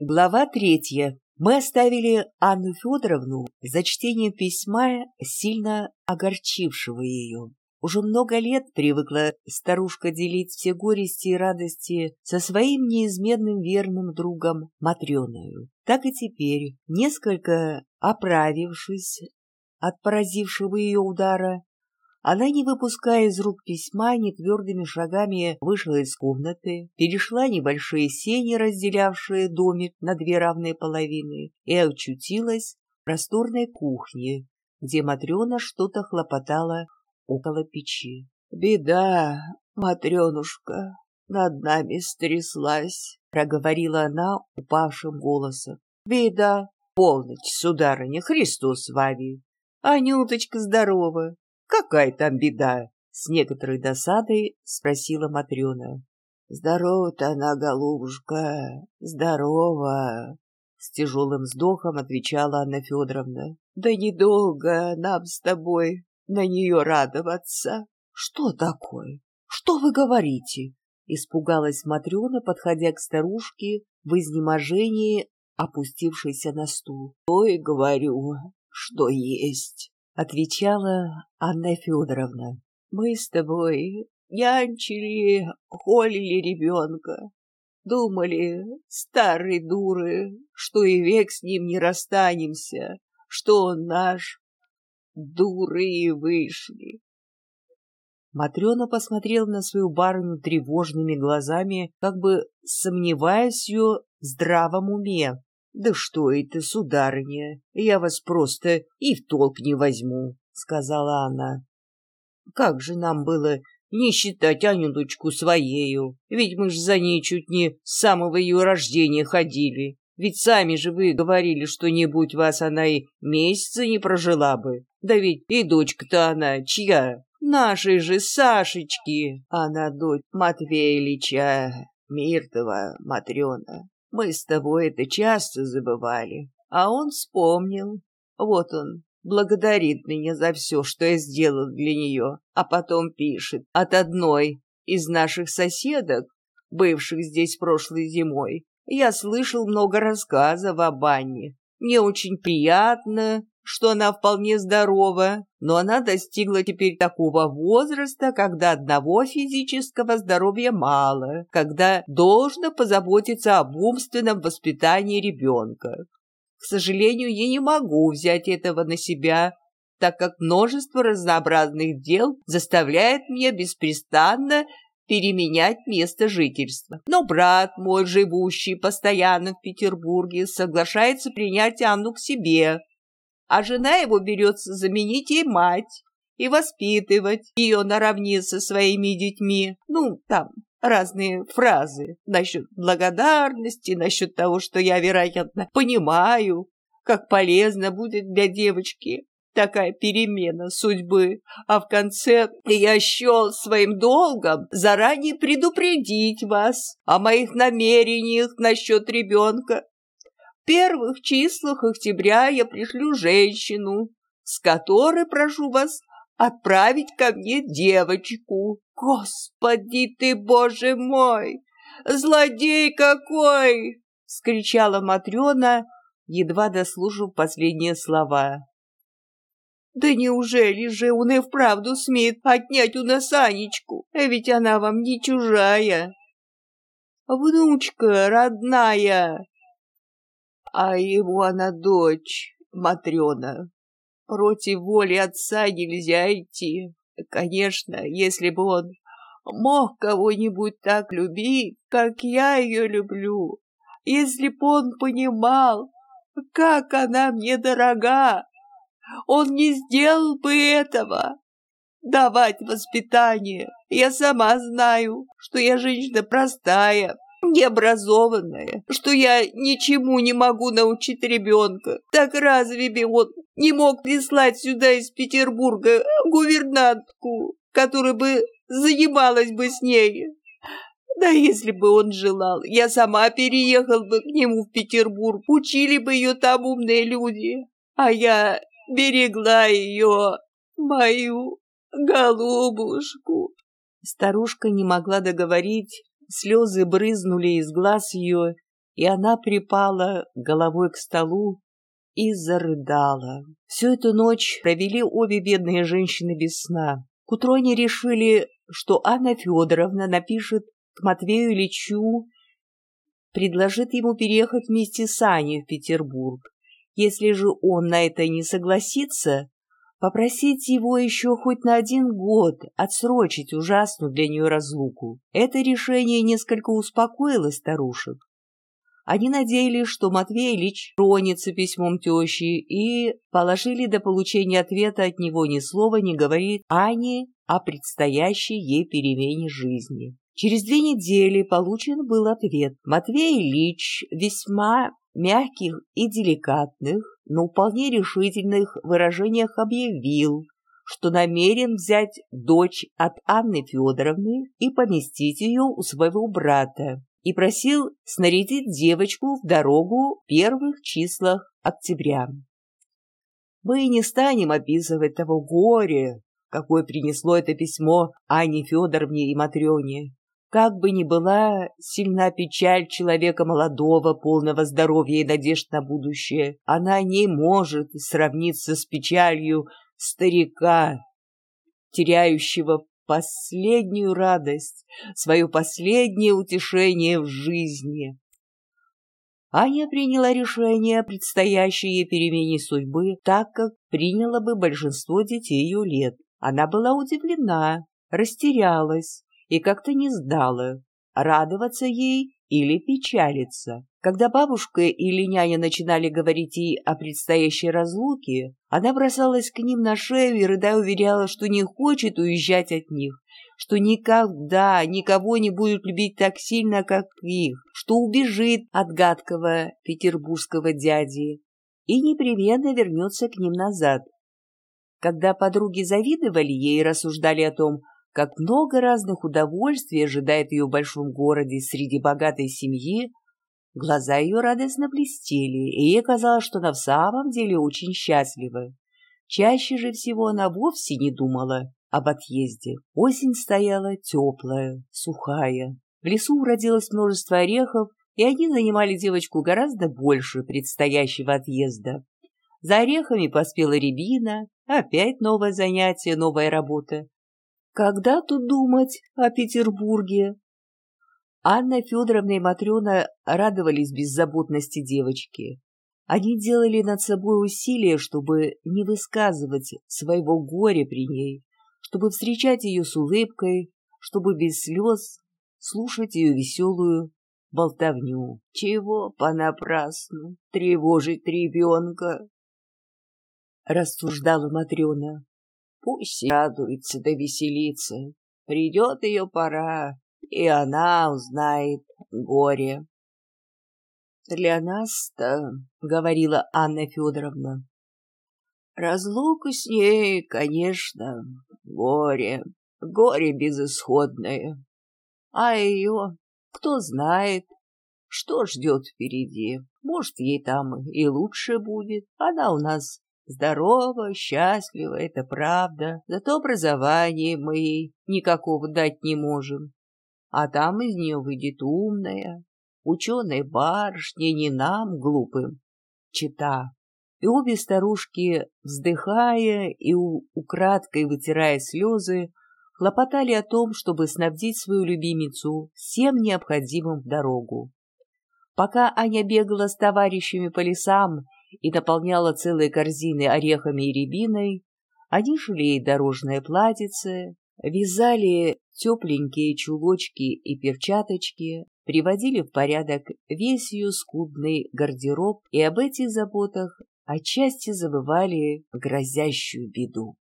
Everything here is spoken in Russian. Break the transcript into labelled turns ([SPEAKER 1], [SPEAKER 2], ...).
[SPEAKER 1] Глава третья. Мы оставили Анну Федоровну за чтение письма, сильно огорчившего ее. Уже много лет привыкла старушка делить все горести и радости со своим неизменным верным другом Матреною. Так и теперь, несколько оправившись от поразившего ее удара, она, не выпуская из рук письма, нетвердыми шагами вышла из комнаты, перешла небольшие сени, разделявшие домик на две равные половины, и очутилась в просторной кухне, где Матрена что-то хлопотала около печи. — Беда, Матренушка, над нами стряслась, — проговорила она упавшим голосом. — Беда, полночь, сударыня, Христос с вами. Анюточка здорова, Какая там беда? С некоторой досадой спросила Матрена. Здорова-то она, голубушка, здорова. С тяжелым вздохом отвечала Анна Федоровна. Да недолго нам с тобой на нее радоваться. Что такое? Что вы говорите? Испугалась Матрена, подходя к старушке в изнеможении, опустившейся на стул. То и говорю, что есть отвечала Анна Федоровна. Мы с тобой нянчили, холили ребенка. Думали, старые дуры, что и век с ним не расстанемся, что он наш. Дуры и вышли. Матрена посмотрела на свою барыню тревожными глазами, как бы сомневаясь в ее здравом уме. «Да что это, сударыня, я вас просто и в толк не возьму», — сказала она. «Как же нам было не считать Анюточку своею, ведь мы ж за ней чуть не с самого ее рождения ходили. Ведь сами же вы говорили, что не будь вас она и месяца не прожила бы. Да ведь и дочка-то она чья? Нашей же Сашечки. Она дочь Матвея Ильича, Миртова Матрена. Мы с тобой это часто забывали, а он вспомнил. Вот он, благодарит меня за все, что я сделал для нее, а потом пишет от одной из наших соседок, бывших здесь прошлой зимой. Я слышал много рассказов об Анне. Мне очень приятно, что она вполне здорова, но она достигла теперь такого возраста, когда одного физического здоровья мало, когда должно позаботиться об умственном воспитании ребенка. К сожалению, я не могу взять этого на себя, так как множество разнообразных дел заставляет меня беспрестанно переменять место жительства. Но брат мой, живущий постоянно в Петербурге, соглашается принять Анну к себе, а жена его берется заменить ей мать и воспитывать ее наравне со своими детьми. Ну, там разные фразы насчет благодарности, насчет того, что я, вероятно, понимаю, как полезно будет для девочки такая перемена судьбы, а в конце я счел своим долгом заранее предупредить вас о моих намерениях насчет ребенка первых числах октября я пришлю женщину, с которой прошу вас отправить ко мне девочку. Господи ты, боже мой! Злодей какой! — скричала Матрена, едва дослушав последние слова. Да неужели же он и вправду смеет отнять у нас Анечку? Ведь она вам не чужая. Внучка родная, а его она дочь, Матрена. Против воли отца нельзя идти. Конечно, если бы он мог кого-нибудь так любить, как я ее люблю, если б он понимал, как она мне дорога, он не сделал бы этого. Давать воспитание. Я сама знаю, что я женщина простая, необразованная, что я ничему не могу научить ребенка. Так разве бы он не мог прислать сюда из Петербурга гувернантку, которая бы занималась бы с ней? Да если бы он желал, я сама переехал бы к нему в Петербург, учили бы ее там умные люди, а я берегла ее, мою голубушку. Старушка не могла договорить, Слезы брызнули из глаз ее, и она припала головой к столу и зарыдала. Всю эту ночь провели обе бедные женщины без сна. К утру они решили, что Анна Федоровна напишет к Матвею Ильичу, предложит ему переехать вместе с Аней в Петербург. Если же он на это не согласится, попросить его еще хоть на один год отсрочить ужасную для нее разлуку. Это решение несколько успокоило старушек. Они надеялись, что Матвей Ильич тронется письмом тещи и положили до получения ответа от него ни слова не говорит Ане о предстоящей ей перемене жизни. Через две недели получен был ответ. Матвей Ильич весьма мягких и деликатных, но вполне решительных выражениях объявил, что намерен взять дочь от Анны Федоровны и поместить ее у своего брата, и просил снарядить девочку в дорогу в первых числах октября. Мы не станем описывать того горя, какое принесло это письмо Анне Федоровне и Матрёне. Как бы ни была сильна печаль человека молодого, полного здоровья и надежд на будущее, она не может сравниться с печалью старика, теряющего последнюю радость, свое последнее утешение в жизни. Аня приняла решение о предстоящей ей перемене судьбы так, как приняло бы большинство детей ее лет. Она была удивлена, растерялась и как-то не сдала, радоваться ей или печалиться. Когда бабушка или няня начинали говорить ей о предстоящей разлуке, она бросалась к ним на шею и рыдая уверяла, что не хочет уезжать от них, что никогда никого не будет любить так сильно, как их, что убежит от гадкого петербургского дяди и непременно вернется к ним назад. Когда подруги завидовали ей и рассуждали о том, как много разных удовольствий ожидает ее в большом городе среди богатой семьи, глаза ее радостно блестели, и ей казалось, что она в самом деле очень счастлива. Чаще же всего она вовсе не думала об отъезде. Осень стояла теплая, сухая. В лесу уродилось множество орехов, и они занимали девочку гораздо больше предстоящего отъезда. За орехами поспела рябина, опять новое занятие, новая работа. Когда тут думать о Петербурге? Анна Федоровна и Матрена радовались беззаботности девочки. Они делали над собой усилия, чтобы не высказывать своего горя при ней, чтобы встречать ее с улыбкой, чтобы без слез слушать ее веселую болтовню. Чего понапрасну тревожить ребенка? Рассуждала Матрена. Пусть радуется да веселится. Придет ее пора, и она узнает горе. «Для нас-то, — говорила Анна Федоровна, — разлука с ней, конечно, горе, горе безысходное. А ее, кто знает, что ждет впереди. Может, ей там и лучше будет. Она у нас Здорова, счастлива, это правда. Зато образование мы никакого дать не можем. А там из нее выйдет умная, ученая барышня, не нам, глупым, чита. И обе старушки, вздыхая и украдкой вытирая слезы, хлопотали о том, чтобы снабдить свою любимицу всем необходимым в дорогу. Пока Аня бегала с товарищами по лесам и наполняла целые корзины орехами и рябиной, они шли дорожное платьице, вязали тепленькие чулочки и перчаточки, приводили в порядок весь ее скудный гардероб и об этих заботах отчасти забывали грозящую беду.